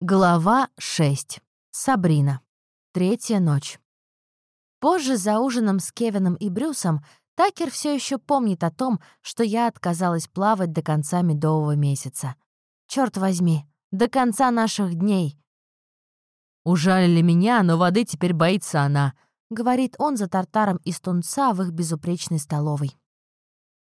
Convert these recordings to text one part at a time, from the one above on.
Глава 6. Сабрина. Третья ночь. Позже за ужином с Кевином и Брюсом Такер все еще помнит о том, что я отказалась плавать до конца медового месяца. Черт возьми, до конца наших дней. «Ужалили меня, но воды теперь боится она», — говорит он за тартаром из тунца в их безупречной столовой.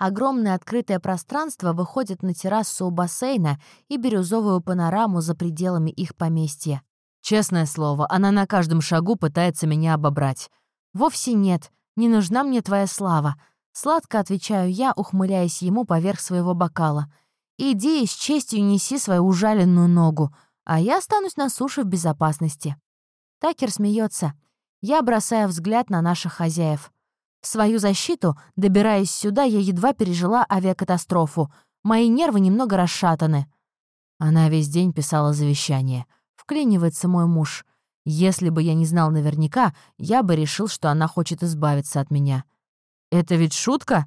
Огромное открытое пространство выходит на террасу у бассейна и бирюзовую панораму за пределами их поместья. Честное слово, она на каждом шагу пытается меня обобрать. «Вовсе нет. Не нужна мне твоя слава». Сладко отвечаю я, ухмыляясь ему поверх своего бокала. «Иди и с честью неси свою ужаленную ногу, а я останусь на суше в безопасности». Такер смеется. Я бросаю взгляд на наших хозяев. В свою защиту, добираясь сюда, я едва пережила авиакатастрофу. Мои нервы немного расшатаны. Она весь день писала завещание. Вклинивается мой муж. Если бы я не знал наверняка, я бы решил, что она хочет избавиться от меня. «Это ведь шутка?»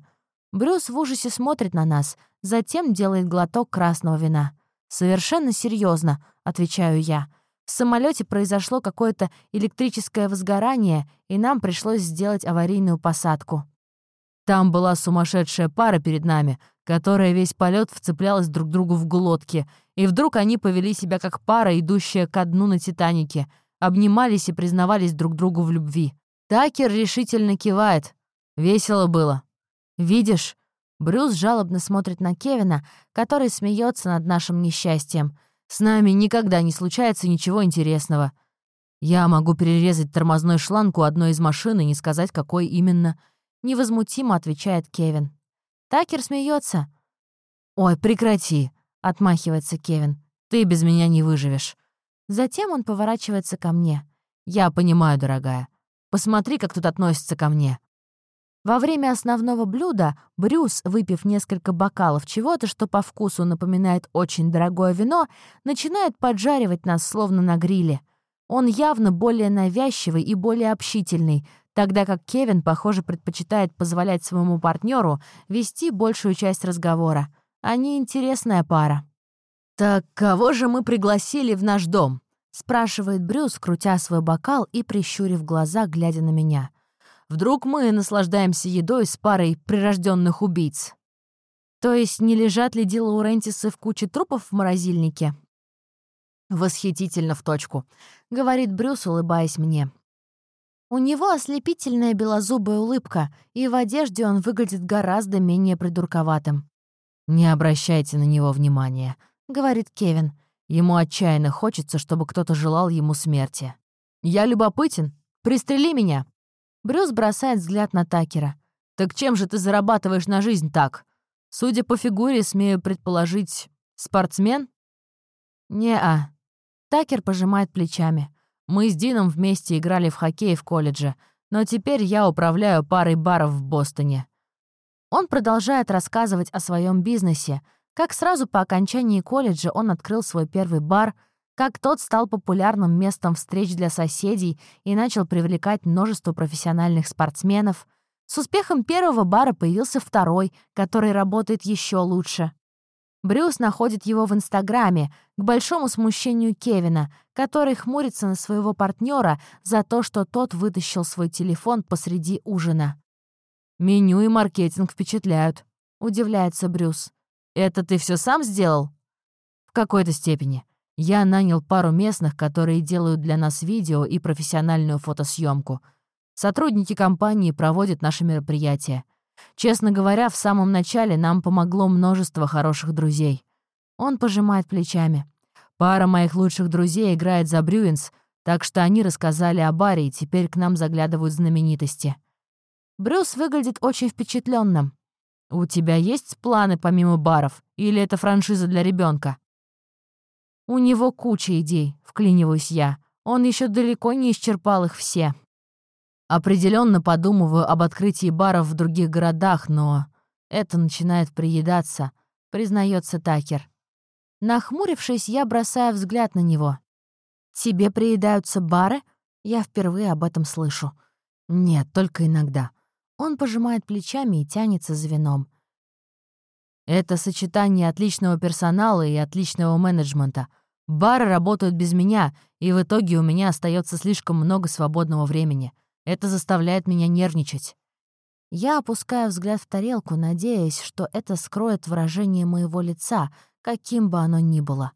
Брюс в ужасе смотрит на нас, затем делает глоток красного вина. «Совершенно серьезно, отвечаю я. В самолете произошло какое-то электрическое возгорание, и нам пришлось сделать аварийную посадку. Там была сумасшедшая пара перед нами, которая весь полет вцеплялась друг другу в глотки, и вдруг они повели себя как пара, идущая ко дну на «Титанике», обнимались и признавались друг другу в любви. Такер решительно кивает. Весело было. «Видишь?» Брюс жалобно смотрит на Кевина, который смеется над нашим несчастьем — с нами никогда не случается ничего интересного. Я могу перерезать тормозной шланг у одной из машин и не сказать, какой именно. Невозмутимо отвечает Кевин. Такер смеется. «Ой, прекрати!» — отмахивается Кевин. «Ты без меня не выживешь». Затем он поворачивается ко мне. «Я понимаю, дорогая. Посмотри, как тут относятся ко мне. Во время основного блюда Брюс, выпив несколько бокалов чего-то, что по вкусу напоминает очень дорогое вино, начинает поджаривать нас словно на гриле. Он явно более навязчивый и более общительный, тогда как Кевин, похоже, предпочитает позволять своему партнеру вести большую часть разговора. Они интересная пара. «Так кого же мы пригласили в наш дом?» — спрашивает Брюс, крутя свой бокал и прищурив глаза, глядя на меня. Вдруг мы наслаждаемся едой с парой прирожденных убийц. То есть не лежат ли Ди Лаурентисы в куче трупов в морозильнике? Восхитительно в точку, говорит Брюс, улыбаясь мне. У него ослепительная белозубая улыбка, и в одежде он выглядит гораздо менее придурковатым. «Не обращайте на него внимания», — говорит Кевин. Ему отчаянно хочется, чтобы кто-то желал ему смерти. «Я любопытен. Пристрели меня!» Брюс бросает взгляд на Такера. «Так чем же ты зарабатываешь на жизнь так? Судя по фигуре, смею предположить, спортсмен?» «Не-а». Такер пожимает плечами. «Мы с Дином вместе играли в хоккей в колледже, но теперь я управляю парой баров в Бостоне». Он продолжает рассказывать о своем бизнесе, как сразу по окончании колледжа он открыл свой первый бар — как тот стал популярным местом встреч для соседей и начал привлекать множество профессиональных спортсменов. С успехом первого бара появился второй, который работает еще лучше. Брюс находит его в Инстаграме, к большому смущению Кевина, который хмурится на своего партнера за то, что тот вытащил свой телефон посреди ужина. «Меню и маркетинг впечатляют», — удивляется Брюс. «Это ты все сам сделал?» «В какой-то степени. Я нанял пару местных, которые делают для нас видео и профессиональную фотосъемку. Сотрудники компании проводят наши мероприятия. Честно говоря, в самом начале нам помогло множество хороших друзей. Он пожимает плечами. Пара моих лучших друзей играет за Брюинс, так что они рассказали о баре, и теперь к нам заглядывают знаменитости. Брюс выглядит очень впечатленным. «У тебя есть планы помимо баров? Или это франшиза для ребенка? У него куча идей, вклиниваюсь я. Он еще далеко не исчерпал их все. Определенно подумываю об открытии баров в других городах, но это начинает приедаться, признается Такер. Нахмурившись, я бросаю взгляд на него. «Тебе приедаются бары?» Я впервые об этом слышу. «Нет, только иногда». Он пожимает плечами и тянется за вином. Это сочетание отличного персонала и отличного менеджмента. Бары работают без меня, и в итоге у меня остается слишком много свободного времени. Это заставляет меня нервничать. Я опускаю взгляд в тарелку, надеясь, что это скроет выражение моего лица, каким бы оно ни было.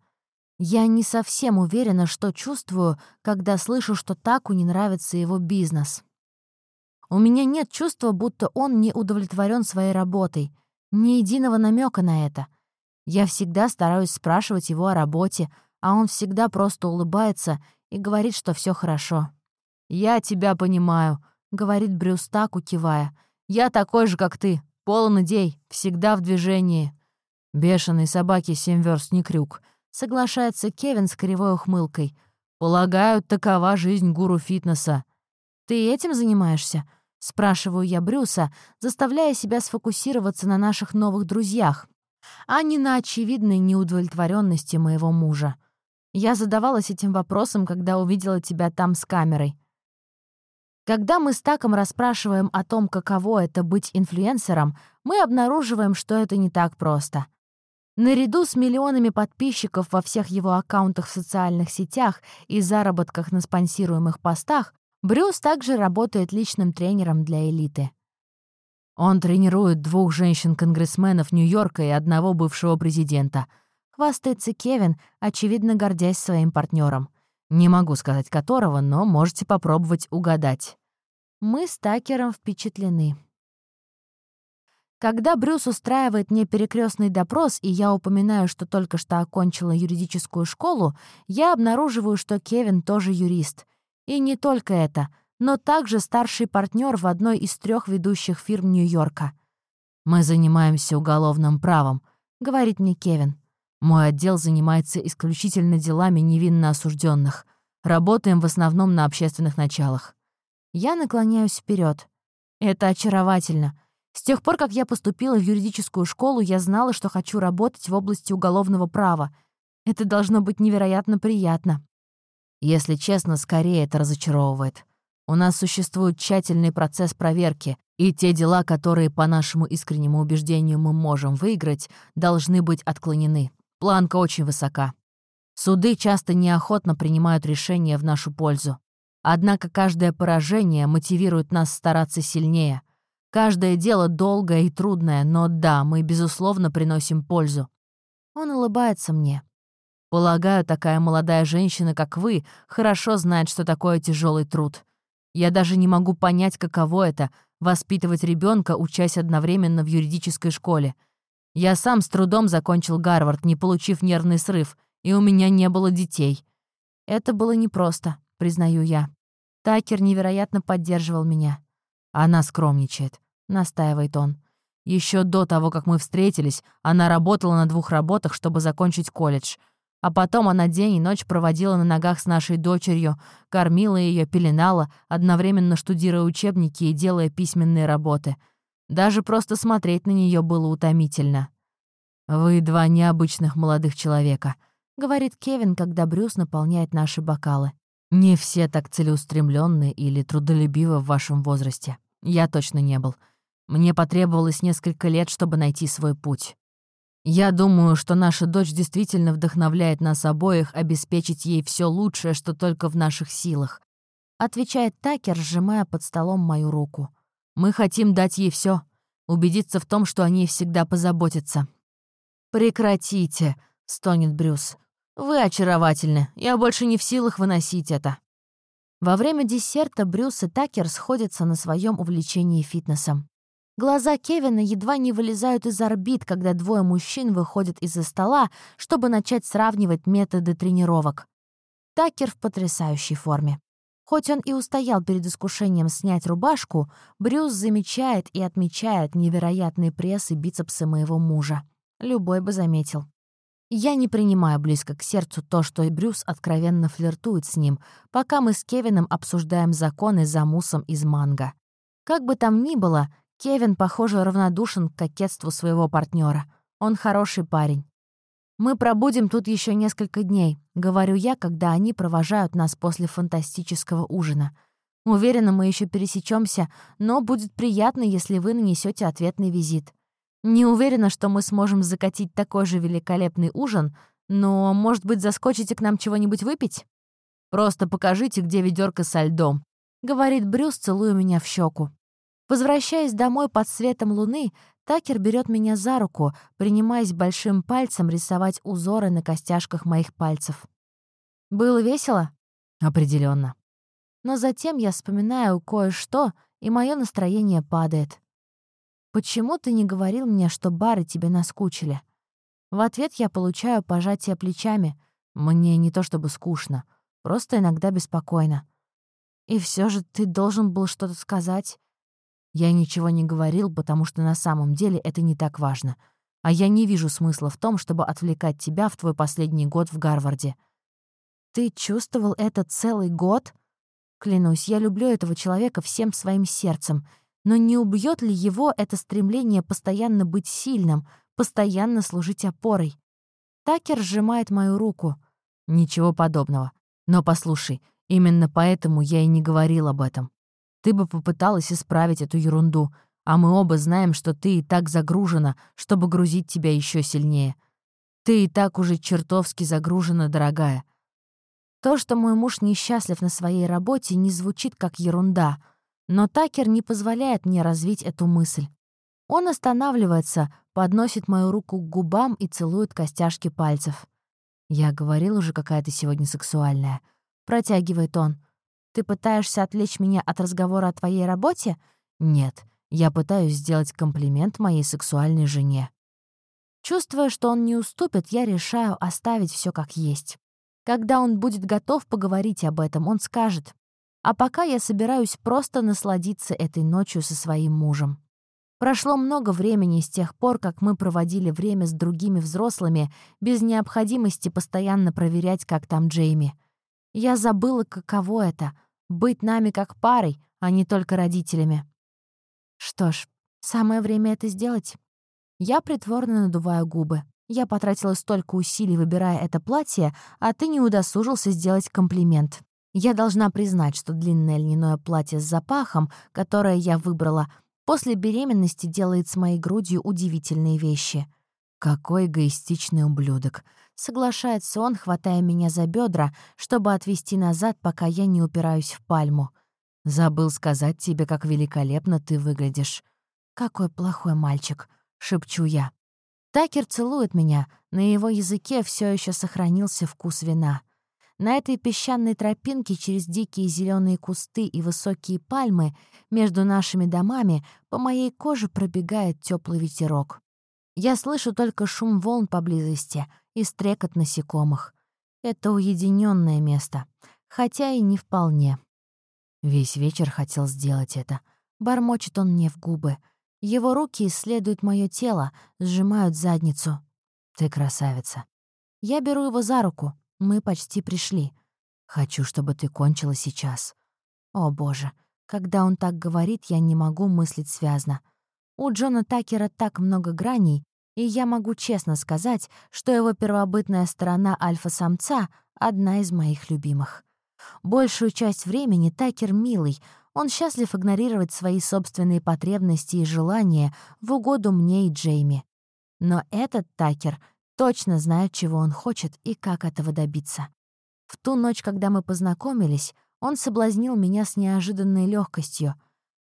Я не совсем уверена, что чувствую, когда слышу, что Таку не нравится его бизнес. У меня нет чувства, будто он не удовлетворен своей работой. Ни единого намека на это. Я всегда стараюсь спрашивать его о работе, а он всегда просто улыбается и говорит, что все хорошо. «Я тебя понимаю», — говорит Брюс Таку, кивая. Я такой же, как ты, полон идей, всегда в движении». «Бешеные собаки семь верст не крюк», — соглашается Кевин с кривой ухмылкой. «Полагаю, такова жизнь гуру фитнеса». «Ты этим занимаешься?» — спрашиваю я Брюса, заставляя себя сфокусироваться на наших новых друзьях, а не на очевидной неудовлетворенности моего мужа. Я задавалась этим вопросом, когда увидела тебя там с камерой. Когда мы с Таком расспрашиваем о том, каково это быть инфлюенсером, мы обнаруживаем, что это не так просто. Наряду с миллионами подписчиков во всех его аккаунтах в социальных сетях и заработках на спонсируемых постах, Брюс также работает личным тренером для элиты. Он тренирует двух женщин-конгрессменов Нью-Йорка и одного бывшего президента. Хвастается Кевин, очевидно гордясь своим партнером. Не могу сказать которого, но можете попробовать угадать. Мы с Такером впечатлены. Когда Брюс устраивает мне перекрестный допрос, и я упоминаю, что только что окончила юридическую школу, я обнаруживаю, что Кевин тоже юрист. И не только это, но также старший партнер в одной из трех ведущих фирм Нью-Йорка. «Мы занимаемся уголовным правом», — говорит мне Кевин. Мой отдел занимается исключительно делами невинно осужденных. Работаем в основном на общественных началах. Я наклоняюсь вперед. Это очаровательно. С тех пор, как я поступила в юридическую школу, я знала, что хочу работать в области уголовного права. Это должно быть невероятно приятно. Если честно, скорее это разочаровывает. У нас существует тщательный процесс проверки, и те дела, которые, по нашему искреннему убеждению, мы можем выиграть, должны быть отклонены. Планка очень высока. Суды часто неохотно принимают решения в нашу пользу. Однако каждое поражение мотивирует нас стараться сильнее. Каждое дело долгое и трудное, но да, мы, безусловно, приносим пользу. Он улыбается мне. Полагаю, такая молодая женщина, как вы, хорошо знает, что такое тяжелый труд. Я даже не могу понять, каково это — воспитывать ребенка, учась одновременно в юридической школе — я сам с трудом закончил Гарвард, не получив нервный срыв, и у меня не было детей. Это было непросто, признаю я. Такер невероятно поддерживал меня. Она скромничает, настаивает он. Еще до того, как мы встретились, она работала на двух работах, чтобы закончить колледж. А потом она день и ночь проводила на ногах с нашей дочерью, кормила ее, пеленала, одновременно штудируя учебники и делая письменные работы — даже просто смотреть на нее было утомительно. «Вы два необычных молодых человека», — говорит Кевин, когда Брюс наполняет наши бокалы. «Не все так целеустремленны или трудолюбивы в вашем возрасте. Я точно не был. Мне потребовалось несколько лет, чтобы найти свой путь. Я думаю, что наша дочь действительно вдохновляет нас обоих обеспечить ей все лучшее, что только в наших силах», — отвечает Такер, сжимая под столом мою руку. Мы хотим дать ей все, убедиться в том, что о ней всегда позаботятся. «Прекратите», — стонет Брюс. «Вы очаровательны. Я больше не в силах выносить это». Во время десерта Брюс и Такер сходятся на своем увлечении фитнесом. Глаза Кевина едва не вылезают из орбит, когда двое мужчин выходят из-за стола, чтобы начать сравнивать методы тренировок. Такер в потрясающей форме. Хоть он и устоял перед искушением снять рубашку, Брюс замечает и отмечает невероятный пресс и бицепсы моего мужа. Любой бы заметил. Я не принимаю близко к сердцу то, что Брюс откровенно флиртует с ним, пока мы с Кевином обсуждаем законы за мусом из манго. Как бы там ни было, Кевин, похоже, равнодушен к кокетству своего партнера. Он хороший парень. «Мы пробудем тут еще несколько дней», — говорю я, когда они провожают нас после фантастического ужина. Уверена, мы еще пересечемся, но будет приятно, если вы нанесете ответный визит. Не уверена, что мы сможем закатить такой же великолепный ужин, Но, может быть, заскочите к нам чего-нибудь выпить? Просто покажите, где ведерко со льдом», — говорит Брюс, целуя меня в щеку. Возвращаясь домой под светом луны, Такер берет меня за руку, принимаясь большим пальцем рисовать узоры на костяшках моих пальцев. «Было весело?» определенно. Но затем я вспоминаю кое-что, и мое настроение падает. «Почему ты не говорил мне, что бары тебе наскучили?» В ответ я получаю пожатие плечами. Мне не то чтобы скучно, просто иногда беспокойно. И все же ты должен был что-то сказать. Я ничего не говорил, потому что на самом деле это не так важно. А я не вижу смысла в том, чтобы отвлекать тебя в твой последний год в Гарварде. Ты чувствовал это целый год? Клянусь, я люблю этого человека всем своим сердцем. Но не убьет ли его это стремление постоянно быть сильным, постоянно служить опорой? Такер сжимает мою руку. Ничего подобного. Но послушай, именно поэтому я и не говорил об этом. Ты бы попыталась исправить эту ерунду, а мы оба знаем, что ты и так загружена, чтобы грузить тебя еще сильнее. Ты и так уже чертовски загружена, дорогая. То, что мой муж несчастлив на своей работе, не звучит как ерунда, но Такер не позволяет мне развить эту мысль. Он останавливается, подносит мою руку к губам и целует костяшки пальцев. «Я говорил уже, какая ты сегодня сексуальная», — протягивает он. «Ты пытаешься отвлечь меня от разговора о твоей работе?» «Нет, я пытаюсь сделать комплимент моей сексуальной жене». Чувствуя, что он не уступит, я решаю оставить все как есть. Когда он будет готов поговорить об этом, он скажет. А пока я собираюсь просто насладиться этой ночью со своим мужем. Прошло много времени с тех пор, как мы проводили время с другими взрослыми, без необходимости постоянно проверять, как там Джейми. Я забыла, каково это — быть нами как парой, а не только родителями. Что ж, самое время это сделать. Я притворно надуваю губы. Я потратила столько усилий, выбирая это платье, а ты не удосужился сделать комплимент. Я должна признать, что длинное льняное платье с запахом, которое я выбрала, после беременности делает с моей грудью удивительные вещи. Какой эгоистичный ублюдок. Соглашается он, хватая меня за бедра, чтобы отвести назад, пока я не упираюсь в пальму. Забыл сказать тебе, как великолепно ты выглядишь. Какой плохой мальчик, шепчу я. Такер целует меня, на его языке все еще сохранился вкус вина. На этой песчаной тропинке через дикие зеленые кусты и высокие пальмы между нашими домами по моей коже пробегает теплый ветерок. Я слышу только шум волн поблизости и стрекот насекомых. Это уединенное место, хотя и не вполне. Весь вечер хотел сделать это. Бормочет он мне в губы — его руки исследуют мое тело, сжимают задницу. Ты красавица. Я беру его за руку. Мы почти пришли. Хочу, чтобы ты кончила сейчас. О, боже. Когда он так говорит, я не могу мыслить связно. У Джона Такера так много граней, и я могу честно сказать, что его первобытная сторона альфа-самца — одна из моих любимых. Большую часть времени Такер милый, он счастлив игнорировать свои собственные потребности и желания в угоду мне и Джейми. Но этот Такер точно знает, чего он хочет и как этого добиться. В ту ночь, когда мы познакомились, он соблазнил меня с неожиданной легкостью.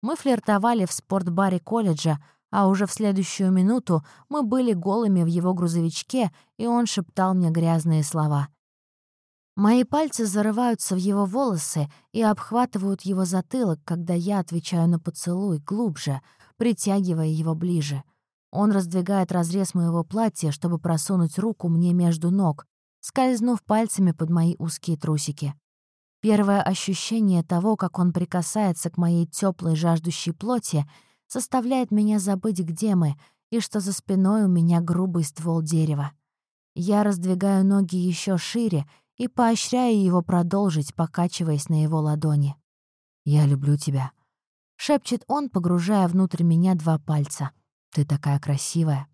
Мы флиртовали в спортбаре колледжа, а уже в следующую минуту мы были голыми в его грузовичке, и он шептал мне грязные слова. Мои пальцы зарываются в его волосы и обхватывают его затылок, когда я отвечаю на поцелуй глубже, притягивая его ближе. Он раздвигает разрез моего платья, чтобы просунуть руку мне между ног, скользнув пальцами под мои узкие трусики. Первое ощущение того, как он прикасается к моей теплой жаждущей плоти, заставляет меня забыть, где мы, и что за спиной у меня грубый ствол дерева. Я раздвигаю ноги еще шире и поощряю его продолжить, покачиваясь на его ладони. «Я люблю тебя», — шепчет он, погружая внутрь меня два пальца. «Ты такая красивая».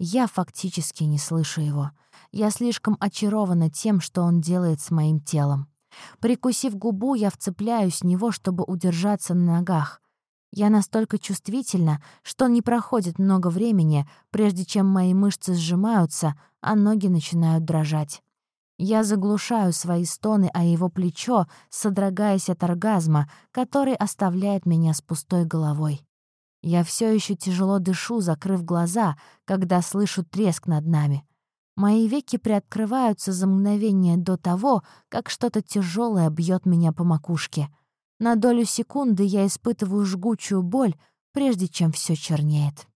Я фактически не слышу его. Я слишком очарована тем, что он делает с моим телом. Прикусив губу, я вцепляюсь в него, чтобы удержаться на ногах. Я настолько чувствительна, что не проходит много времени, прежде чем мои мышцы сжимаются, а ноги начинают дрожать. Я заглушаю свои стоны о его плечо, содрогаясь от оргазма, который оставляет меня с пустой головой. Я все еще тяжело дышу, закрыв глаза, когда слышу треск над нами. Мои веки приоткрываются за мгновение до того, как что-то тяжелое бьет меня по макушке — на долю секунды я испытываю жгучую боль, прежде чем все чернеет.